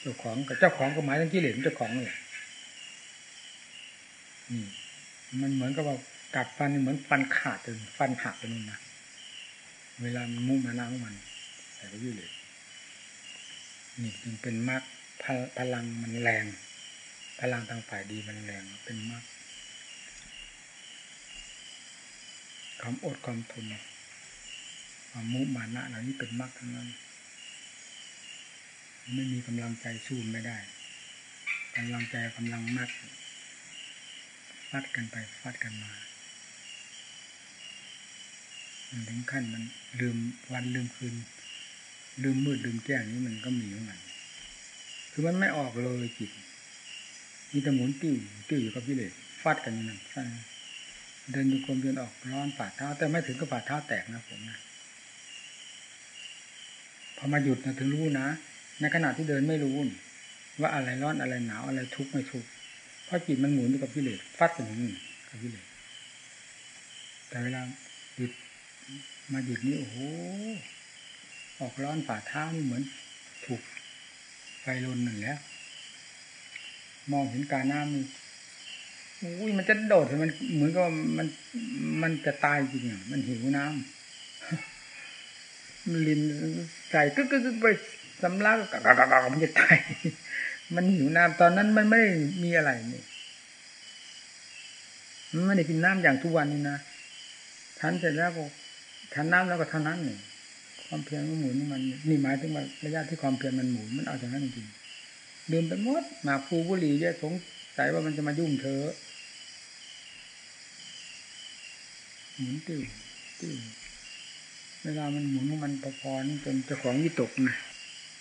เจ้าของกับเจ้าของก็หมายถึงกิเลสเจ้าของเลยนี่มันเหมือนกับว่ากัดฟันเหมือนฟันขาดจนฟันหักไปนู่นนะเวลามันมุมานะของมันแต่ก็กิเลสนี่จึงเป็นมากพลังมันแรง พลังทางฝ่ายดีมันแรงเป็นมากความอดความทน ความมุมานะเหล่านี้เป็นมรรคทั้งนั้น ไม่มีกำลังใจสู้ไม่ได้กำลังใจกำลังมัดฟัดกันไปฟัดกันมาถึงขั้นมันลืมวันลืมคืน ลืมมืดลืมแจ้งนี้มันก็มีเหมือนกันคือมันไม่ออกเลยจิตมีแต่หมุนติ้วติ้วอยู่กับพิเลศฟัดกันอย่างนั้นเดินอยู่กลมเดินออกร้อนฝ่าเท้า แต่ไม่ถึงกับฝ่าเท้าแตกนะผมนะ พอมาหยุดนะถึงรู้นะ ในขณะที่เดินไม่รู้ว่าอะไรร้อนอะไรหนาวอะไรทุกข์ไม่ทุกข์เพราะจิตมันหมุนอยู่กับกิเลสฟัดกันอย่างนี้กับกิเลสแต่เวลาหยุดมาหยุดนี่โอ้โหออกร้อนฝ่าเท้านี่เหมือนถูกไฟลนหนึ่งแล้ว มองเห็นการน้ำนี่อุ้ยมันจะโดดมันเหมือนกับมันมันจะตายจริงอะมันหิวน้ำมัน ลินใส่กึกกึกไปสำลักกกกมันจะตายมันหิวน้ำตอนนั้นมันไม่ได้มีอะไรนี่มันไม่ได้กินน้ำอย่างทุกวันนี่นะทันเสร็จแล้วก็ทันน้ำแล้วก็ท่านั้นนี่ความเพียรมันหมุนมันนี่หมายถึงว่าระยะที่ความเพียรมันหมุนมันเอาจากนั้นจริงดื่มไปหมดหมาภูบุหรี่เยอะสงสัยว่ามันจะมายุ่งเธอหมุนติ้วติ้ว เวลามันหมุนมันประพรจนเจ้าของวิตกนะ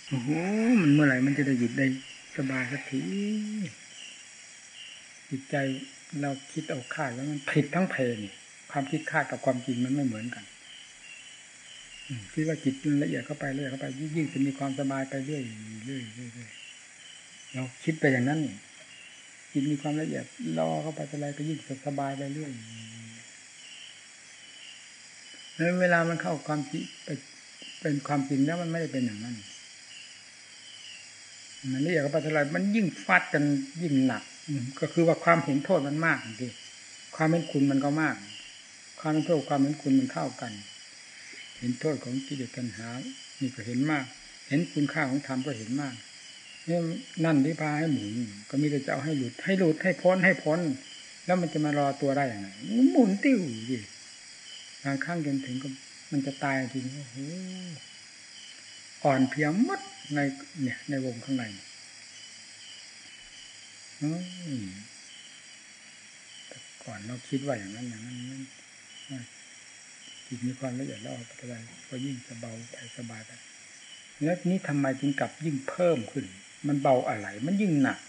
โอ้โหมันเมื่อไหร่มันจะได้หยุดได้สบายสักทีจิตใจเราคิดเอาคาดแล้วมันผิดทั้งเพนี่ความคิดคาดกับความจริงมันไม่เหมือนกันคิดว่าจิตละเอียดเข้าไปเรื่อยเข้าไปยิ่งจะมีความสบายไปเรื่อยเรื่อยเรื่อยเราคิดไปอย่างนั้นจิตมีความละเอียดรอเข้าไปอะไรก็ยิ่งสบายไปเรื่อย แล้วเวลามันเข้าความจริงเป็นความจริงแล้วมันไม่ได้เป็นอย่างนั้นมันเรียกว่าปัจจัยมันยิ่งฟาดกันยิ่งหนักก็คือว่าความเห็นโทษมันมากจริงความเป็นคุณมันก็มาก ความเป็นโทษความเป็นคุณมันเท่ากัน เห็นโทษของกิเลสตัณหา นี่ก็เห็นมาก เห็นคุณค่าของธรรมก็เห็นมากนี่นั่นที่พาให้หมุนก็มีแต่จะเอาให้หลุดให้หลุดให้พ้นให้พ้น แล้วมันจะมารอตัวได้อย่างไรหมุนติ้วดิ บางครั้งจนถึงก็มันจะตายจริงโอ้โหอ่อนเพียงมัดในเนี่ย ในวงข้างในแต่ก่อนเราคิดว่าอย่างนั้นอย่างนั้นจิตมีความละเอียดแล้วออไปอะไรก็ยิ่งจะเบาไปสบายไปแล้วนี้ทำไมจึงกลับยิ่งเพิ่มขึ้น มันเบาอะไร มันยิ่งหนัก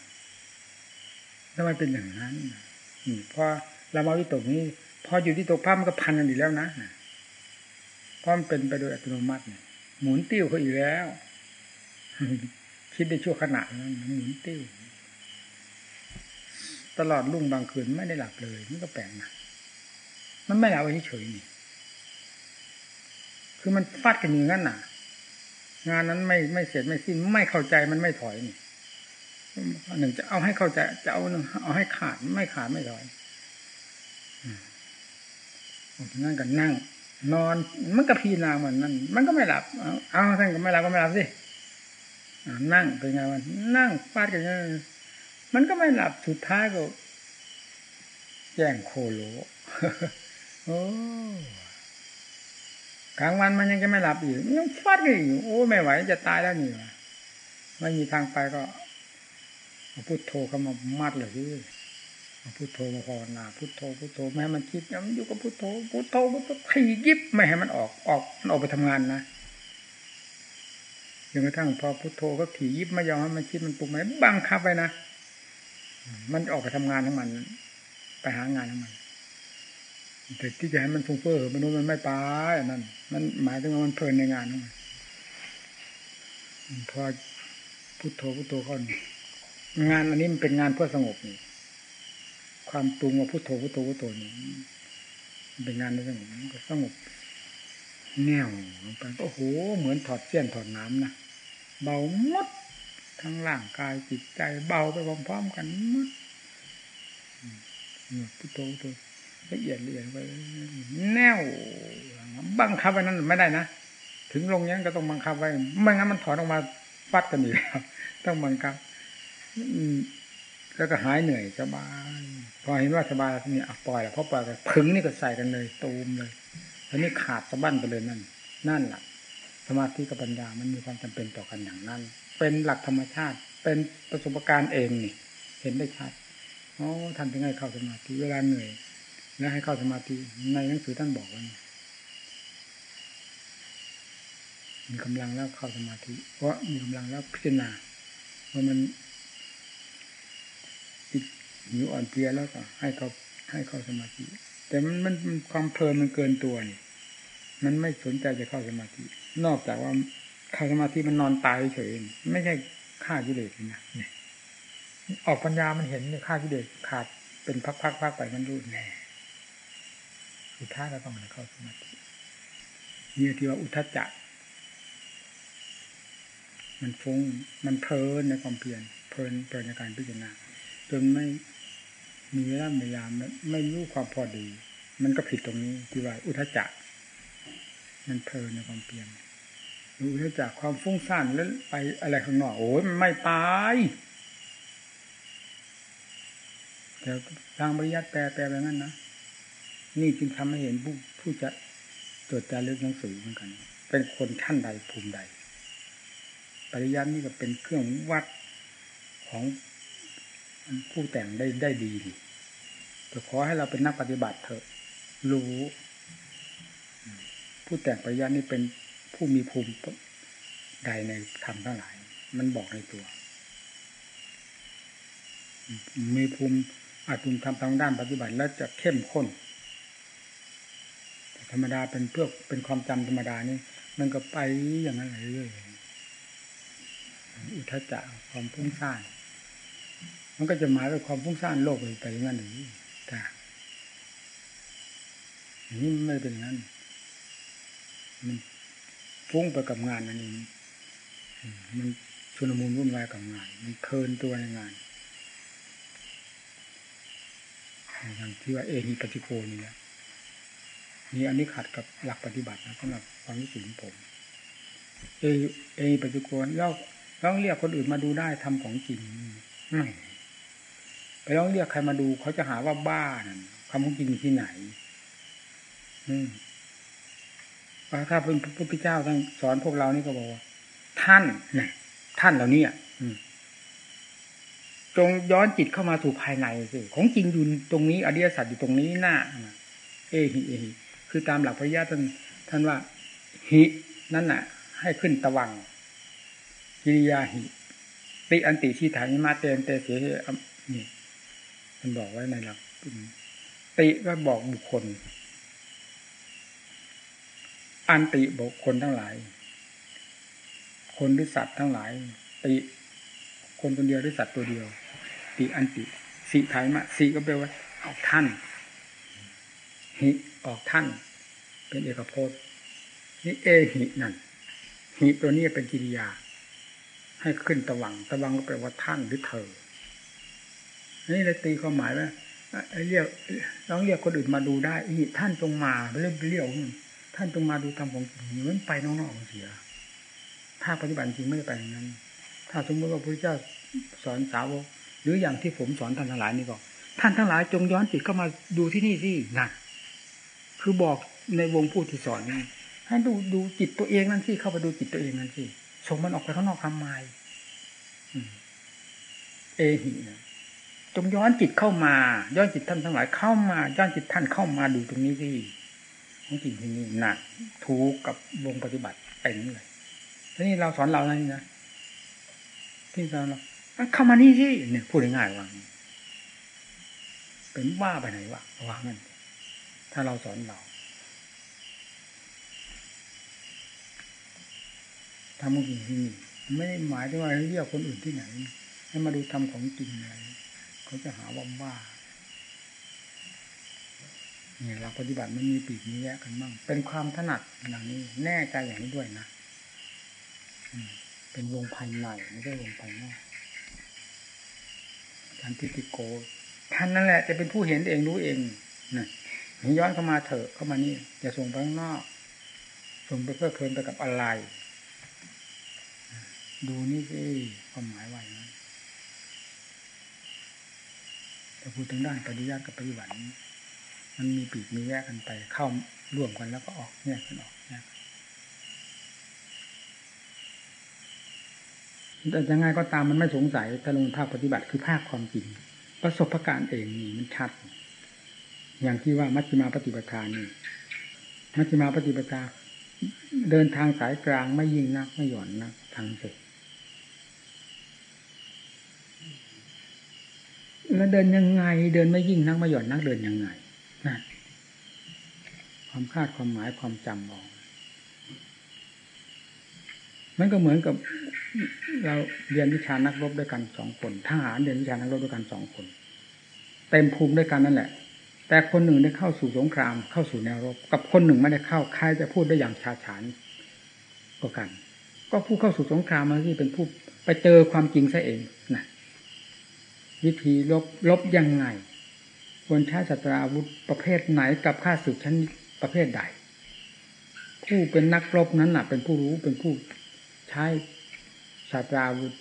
ทำไมเป็นอย่างนั้นอืมพอเรามาวิตกนี้ พออยู่ที่ตกภาพมันก็พันกันอีกแล้วนะเพราะมันเป็นไปโดยอัตโนมัติหมุนติ้วเขาอีกแล้ว คิดได้ชั่วขณะนั้นหมุนติ้ว ตลอดรุ่งบางคืนไม่ได้หลับเลยมันก็แปลกนะมันไม่หลับไว้เฉยนี่คือมันฟาดกันอย่างนั้นน่ะ งานนั้นไม่ไม่เสร็จไม่สิ้นไม่เข้าใจมันไม่ถอยนี่หนึ่งจะเอาให้เข้าใจจะเอาหนึ่งเอาให้ขาดไม่ขาดไม่ถอย นั่งกันนั่ง นอนมันก็พีนาเหมือนนั่นมันก็ไม่หลับเอาเอาท่านก็ไม่หลับก็ไม่หลับสินั่งเป็นไงวันนั่งฟาดกันมันก็ไม่หลับสุดท้ายก็แย่งโคโลโอ้กลางวันมันยังจะไม่หลับอีกยังฟาดกันอีกโอ้ไม่ไหวจะตายแล้วนี่ไม่มีทางไปก็พุทโธเข้ามามัดเลยที่ พุทโธมาภาวนาพุทโธพุทโธแม้มันคิดมันอยู่กับพุทโธพุทโธพุทโธขียิบไม่ให้มันออกออกมันออกไปทำงานนะจนกระทั่งพอพุทโธก็ขี่ยิบไม่ยอมให้มันคิดมันปรุงไหมบังคับไปนะมันออกไปทำงานของมัน ไปหางานของมันแต่ที่จะให้มันฟุ้งเฟ้อมนุษย์มันไม่ไปนั่นมันหมายถึงว่ามันเพลินในงานของมันพอพุทโธพุทโธก่อนงานอันนี้มันเป็นงานเพื่อสงบนี่ ความปรุงว่าพุทโธพุทโธพุทโธนี่เป็นงานที่สงบก็สงบแน่วลงไปโอ้โห เหมือนถอดเสี้ยนถอดน้ำนะเบาหมดทั้งร่างกายจิตใจเบาไปพร้อมๆกันหมดพุทโธพุทโธละเอียดละเอียดไปแน่วบังคับไว้นั้นไม่ได้นะถึงลงยังก็ต้องบังคับไว้ไม่งั้นมันถอนออกมาฟัดกันอยู่แล้วต้องบังคับ แล้วก็หายเหนื่อยสบาย พอเห็นว่าสบายนี่ปล่อยแล้วพอปล่อยก็พึงนี่ก็ใส่กันเลยตูมเลยอันนี้ขาดสะบั้นไปเลยนั่น นั่นแหละสมาธิกับปัญญามันมีความจำเป็นต่อกันอย่างนั้น เป็นหลักธรรมชาติ เป็นประสบการณ์เองนี่ เห็นได้ชัดอ๋อท่านถึงให้เข้าสมาธิเวลาเหนื่อย แล้วให้เข้าสมาธิในหนังสือท่านบอกว่ามีกำลังแล้วเข้าสมาธิ เพราะมีกำลังแล้วพิจารณาว่ามัน หิวอ่อนเพลียแล้วก็ ให้เขาให้เข้าสมาธิ แต่มันมันความเพลินมันเกินตัวนี่มันไม่สนใจจะเข้าสมาธิ นอกจากว่าเข้าสมาธิมันนอนตายเฉยไม่ใช่ฆ่ากิเลสนะเนี่ยออกปัญญามันเห็นเนี่ยฆ่ากิเลสขาดเป็นพักๆไปมันรู้แน่สุดท้ายเราต้องเข้าสมาธินี่ที่ว่าอุทจจะมันฟุ้งมันเพลินในความเพียรเพลินเพลินในการพิจารณาจนไม่ มีเวลาเวลาไม่รู้ความพอดี มันก็ผิดตรงนี้ที่ว่าอุทจจะมันเพลินในความเพียรรู้จากความฟุ้งซ่านแล้วไปอะไรข้างนอกโอ้ยมันไม่ไปแต่ทางบริยัติแปลแปลแบบนั้นนะนี่จึงทำให้เห็นผู้ผู้ผู้จะจดจารึกหนังสือเหมือนกัน เป็นคนท่านใดภูมิใด ปริยัตินี่ก็เป็นเครื่องวัดของ ผู้แต่งได้ได้ดีแต่ขอให้เราเป็นนักปฏิบัติเถอะ รู้ ผู้แต่งปริยัตินี่เป็นผู้มีภูมิใดในธรรมทั้งหลาย มันบอกในตัว มีภูมิอาจภูมิทำทางด้านปฏิบัติแล้วจะเข้มข้นธรรมดาเป็นเพื่อเป็นความจำธรรมดานี่มันก็ไปอย่างนั้นเรื่อยๆอุทจจะความพุ่งสร้าง มันก็จะหมายว่าความพุ่งสร้างโลกไปไปอย่างนั้นหรือแต่นี้ไม่เป็นนั้น มันฟุ้งไปกับงานนั่นเองมันชุนมุนวุ่นวายกับงาน มันเพลินตัวในงานอย่างที่ว่าเอหิปฏิโกนี่แหละนี่อันนี้ขัดกับหลักปฏิบัตินะสำหรับความรู้สึกของผม เอเอหิปฏิโกนเราต้องเรียกคนอื่นมาดูได้ทำของจริงไม่ ไปร้องเรียกใครมาดูเขาจะหาว่าบ้านั่นคำของจริงที่ไหน อืมถ้าเป็นพระพุทธเจ้าท่านสอนพวกเรานี่ก็บอกว่า ท่านเนี่ยท่านเหล่านี้อะจงย้อนจิตเข้ามาสู่ภายในสิของจริงอยู่ตรงนี้อริยสัจอยู่ตรงนี้หน้าเอหิเอหิคือตามหลักพระญาท่านท่านว่าหินั่นน่ะ ให้ขึ้นตะวังกิริยาหิติอันติชีฐานิมาเตนเตเสนี่ ท่านบอกไว้ในหลักติก็บอกบุคคล อันติบอกคนทั้งหลาย คนหรือสัตว์ทั้งหลาย ติ คนคนเดียวหรือสัตว์ตัวเดียว ติอันติสีไทยมาสีก็แปลว่าออกท่านหิออกท่าน เป็นเอกพจน์นี่เอหินั่นหิตัวนี้เป็นกิริยา ให้ขึ้นตะวังตะวังก็แปลว่าท่านหรือเธอ นี่เลยตีความหมายว่าเรียกต้องเรียกคนอื่นมาดูได้อีท่านจงมาเรียกเรียกท่านจงมาดูทำของจริงมันไปนอกๆเสียถ้าปฏิบัติจริงไม่ได้ไปอย่างนั้น ถ้าสมมติว่าพระเจ้าสอนสาวกหรืออย่างที่ผมสอนท่านทั้งหลายนี่ก็ท่านทั้งหลายจงย้อนจิตเข้ามาดูที่นี่สินะคือบอกในวงผู้ที่สอนนี่ให้ดูดูจิตตัวเองนั่นสิเข้าไปดูจิตตัวเองนั่นสิส่งมันออกไปข้างนอกทำไมเอหินะ จงย้อนจิตเข้ามา ย้อนจิตท่านทั้งหลายเข้ามา ย้อนจิตท่านเข้ามาดูตรงนี้สิของจริงที่นี่หนักถูกกับวงปฏิบัติเต็มเลยทีนี้เราสอนเราอะไรนี่นะที่สอนเราเข้ามานี่สิเนี่ยพูดง่ายๆว่าเป็นว่าไปไหนวะวางั้นถ้าเราสอนเราทำจริงที่นี่ไม่ได้หมายถึงว่าเรียกคนอื่นที่ไหน ให้มาดูทำของจริงอะไร เขาจะหาว่าบ้าเนี่ยเราปฏิบัติไม่มีปีกมีแยกกันบ้างเป็นความถนัดอย่างนี้ แน่ใจอย่างนี้ด้วยนะเป็นวงภายในไม่ใช่วงภายนอกท่านทิติโกท่านนั่นแหละ จะเป็นผู้เห็นเองรู้เองนะย้อนเข้ามาเถอะเข้ามานี่อย่าส่งไปข้างนอกส่งไปเพื่อเพลินไปกับอะไร ดูนี่สิความหมายว่าอ ย่างนั้นแต่พูดถึงด้านปฏิยัติกับปฏิบัติมันมีปีกมีแยกกันไป เข้าร่วมกันแล้วก็ออกแยกกันออกแยกแต่ยังไงก็ตามมันไม่สงสัยถ้าลงภาคปฏิบัติคือภาคความจริง ประสบการณ์เองนี่มันชัด อย่างที่ว่ามัชฌิมาปฏิปทานี่มัชฌิมาปฏิปทาเดินทางสายกลางไม่ยิ่งนักไม่หย่อนนักทางเสร็จ แล้วเดินยังไง เดินไม่ยิ่งนักไม่หย่อนนักเดินยังไงนะความคาดความหมายความจำออกมันก็เหมือนกับ เราเรียนวิชานักรบด้วยกันสองคนทหารเรียนวิชานักรบด้วยกันสองคน เต็มภูมิด้วยกันนั่นแหละ แต่คนหนึ่งได้เข้าสู่สงคราม เข้าสู่แนวรบ กับคนหนึ่งไม่ได้เข้าใครจะพูดได้อย่างชาฉานก็กัน ก็ผู้เข้าสู่สงครามมาที่เป็นผู้ไปเจอความจริงซะเอง วิธีลบลบยังไง ควรใช้สัตราอาวุธประเภทไหนกับข้าศึกชั้นประเภทใด ผู้เป็นนักรบนั้นน่ะ เป็นผู้รู้เป็นผู้ใช้สัตราอาวุธ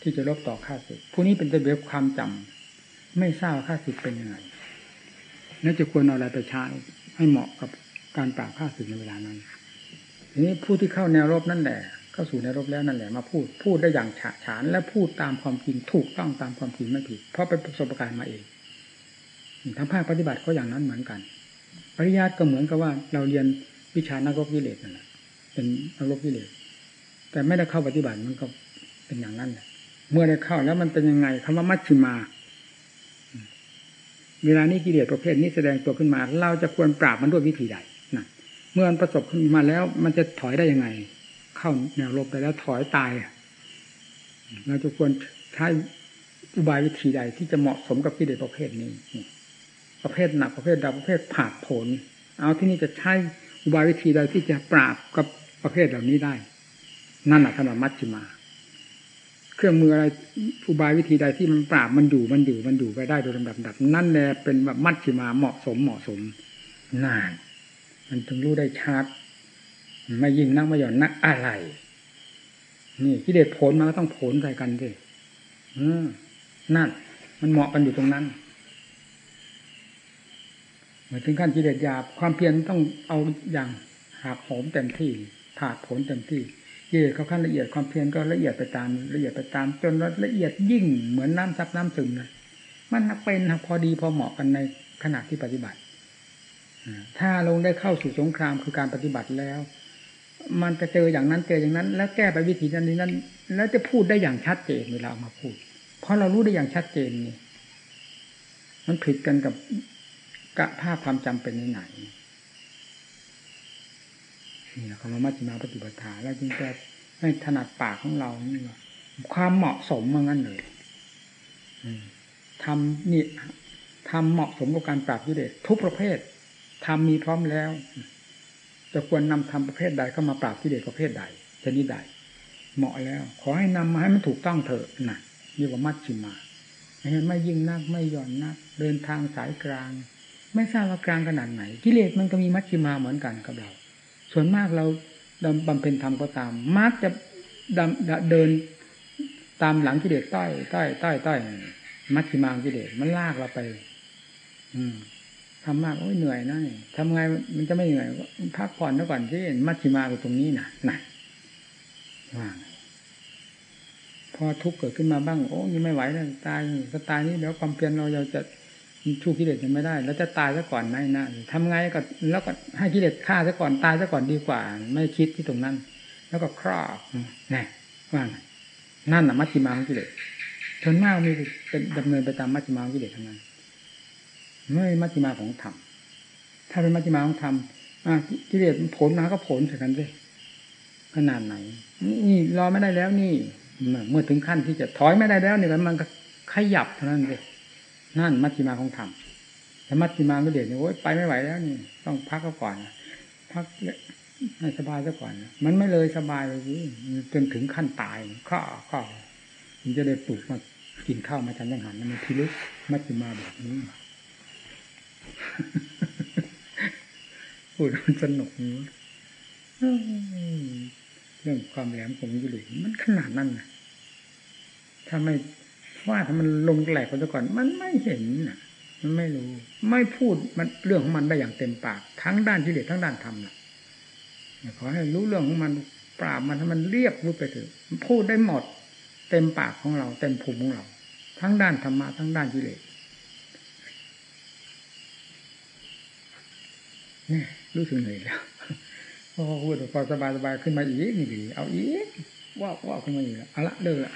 ที่จะลบต่อข้าศึก ผู้นี้เป็นระเบียบความจำไม่ทราบข้าศึกเป็นยังไงน่าจะควรเอาอะไรไปใช้ให้เหมาะกับการปราบข้าศึกในเวลานั้นทีนี้ผู้ที่เข้าแนวรบนั่นแหละ เข้าสู่แนรบแล้วนั่นแหละมาพูดพูดได้อย่างฉะฉาน และพูดตามความจริงถูกต้องตามความจริงไม่ผิด เพราะเป็นประสบการณ์มาเองทางภาคปฏิบัติก็อย่างนั้นเหมือนกัน ปริยัติก็เหมือนกับว่าเราเรียนวิชานักรบวิเลศนั่นแหละเป็นนักรบวิเลศแต่ไม่ได้เข้าปฏิบัติมันก็เป็นอย่างนั้นแหละเมื่อได้เข้าแล้วมันเป็นยังไงคำว่ามัชชิมาเวลานี้กิเลสประเภทนี้แสดงตัวขึ้นมา เราจะควรปราบมันด้วยวิธีใดนะเมื่อมันประสบขึ้นมาแล้ว มันจะถอยได้ยังไง เข้าแนวลบไปแล้วถอยตาย เราจะควรใช้อุบายวิธีใดที่จะเหมาะสมกับกิเลสประเภทนี้ ประเภทหนักประเภทดาประเภทผาดผล เอาที่นี่จะใช้อุบายวิธีใดที่จะปราบกับประเภทเหล่านี้ได้ นั่นแหละขนาดมัชชิมา เครื่องมืออะไรอุบายวิธีใดที่มันปราบมันอยู่มันอยู่มันอยู่ไปได้โดยลำดับดับ นั่นแหละเป็นแบบมัชชิมาเหมาะสมเหมาะสมนาน มันถึงรู้ได้ชัด ไม่ยิ่งนักไม่หย่อนนักอะไร นี่กิเลสผลมาก็ต้องผลใส่กันสิอืมนั่น มันเหมาะกันอยู่ตรงนั้นเหมื่อถึงขั้นกิเลสหยาบความเพียรต้องเอาอย่างหักโหมเต็มที่ผาดผลเต็มที่กิเลสเขาขั้นละเอียดความเพียรก็ละเอียดไปตามละเอียดไปตาม จนละเอียดยิ่งเหมือนน้ำซับน้ำซึมเลยมันเป็นพอดีพอเหมาะกันในขณะที่ปฏิบัติถ้าลงได้เข้าสู่สงครามคือการปฏิบัติแล้ว มันจะเจออย่างนั้นเจออย่างนั้น แล้วแก้ไปวิธีนั้นนี้นั้น แล้วจะพูดได้อย่างชัดเจนเวลามาพูด เพราะเรารู้ได้อย่างชัดเจนนี่มันผิดกันกับกะภาพความจำเป็นไหนนี่คำว่ามัชฌิมาปฏิปทา แล้วจึงจะให้ถนัดปากของเรานี่ว่าความเหมาะสมมางั้นเลยทำนี่ทำเหมาะสมกับการปราบกิเลสทุกประเภททำมีพร้อมแล้ว จะควรนำทำประเภทใดเข้ามาปราบกิเลสประเภทใดชนิดใด เหมาะแล้ว ขอให้นำมาให้มันถูกต้องเถอะนะนี่ว่ามัชชิมาไม่ยิ่งนักไม่หย่อนนัก เดินทางสายกลาง ไม่ทราบว่ากลางขนาดไหน กิเลสมันก็มีมัชชิมาเหมือนกันกับเรา ส่วนมากเราบำเพ็ญธรรมก็ตาม มักจะเดินตามหลังกิเลสใต้อยต้อยต้อยต้มัชชิมากิเลสมันลากเราไป อืม ทำมากโอ้ยเหนื่อยนะทำไงมันจะไม่เหนื่อยพักผ่อนแล้วก่อนที่มัชชิมาอยู่ตรงนี้นะนะว่าพอทุกข์เกิดขึ้นมาบ้างโอ้ยไม่ไหวแล้วตายก็ตายนี่เดี๋ยวความเพียรเราจะชูกิเลสจะไม่ได้ แล้วจะตายซะก่อนไหมนะทำไงก็แล้วก็ให้กิเลสฆ่าซะก่อนตายซะก่อนดีกว่า ไม่คิดที่ตรงนั้น แล้วก็ครอบนี่ว่านั่นน่ะมัชชิมาของกิเลสชนมากมีเป็นดำเนินไปตามมัชชิมาของกิเลสทั้งนั้น ไม่มัชฌิมาของธรรมถ้าเป็นมัชฌิมาของธรรมกิเลสผลมาก็ผลใส่กันเลยขนาดไหน นี่รอไม่ได้แล้วนี่เมื่อถึงขั้นที่จะถอยไม่ได้แล้วเนี่ยมันก็ขยับเท่านั้นเลยนั่นมัชฌิมาของธรรมแต่มัชฌิมากิเลสเนี่ยโอ้ยไปไม่ไหวแล้วนี่ต้องพักก็ก่อนพักให้สบายซะก่อน มันไม่เลยสบายเลยจนถึงขั้นตายข้อข้อมันจะได้ปลูกมากินข้าวมาฉันยังหันมันพิลึกมัชฌิมาแบบนี้ พูดมันสนุกเรื่องความแหลมของกิเลสมันขนาดนั้นนะถ้าไม่ว่าถ้ามันลงแหลกไปซะก่อน มันไม่เห็นนะมันไม่รู้ ไม่พูดมันเรื่องของมันได้อย่างเต็มปาก ทั้งด้านกิเลสทั้งด้านธรรมนะขอให้รู้เรื่องของมันปราบมันให้มันเรียบพูดไปเถอะพูดได้หมด เต็มปากของเรา เต็มภูมิของเรา ทั้งด้านธรรมะทั้งด้านกิเลส รู้สึกเหนื่อยแล้วพอพูดพอสบายสบายขึ้นมาอีกนี่ดีเอาอีกว่าว่าขึ้นมาอีกเอาละเลิกละ